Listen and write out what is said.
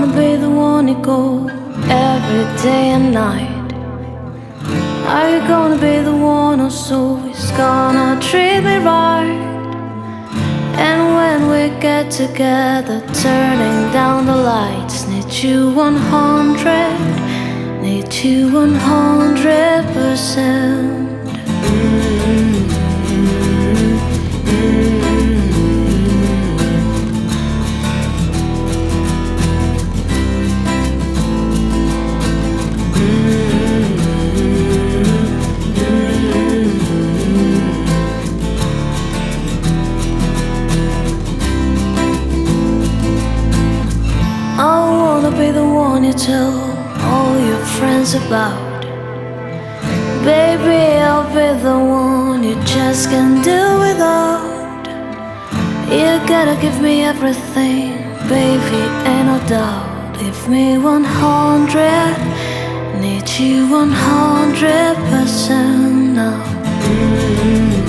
wanna be the one to go every day and night? Are you gonna be the one or who's always gonna treat me right? And when we get together, turning down the lights, need you 100, need you 100. You tell all your friends about. Baby, I'll be the one you just can't do without. You gotta give me everything, baby, ain't no doubt. Give me 100, need you 100% now.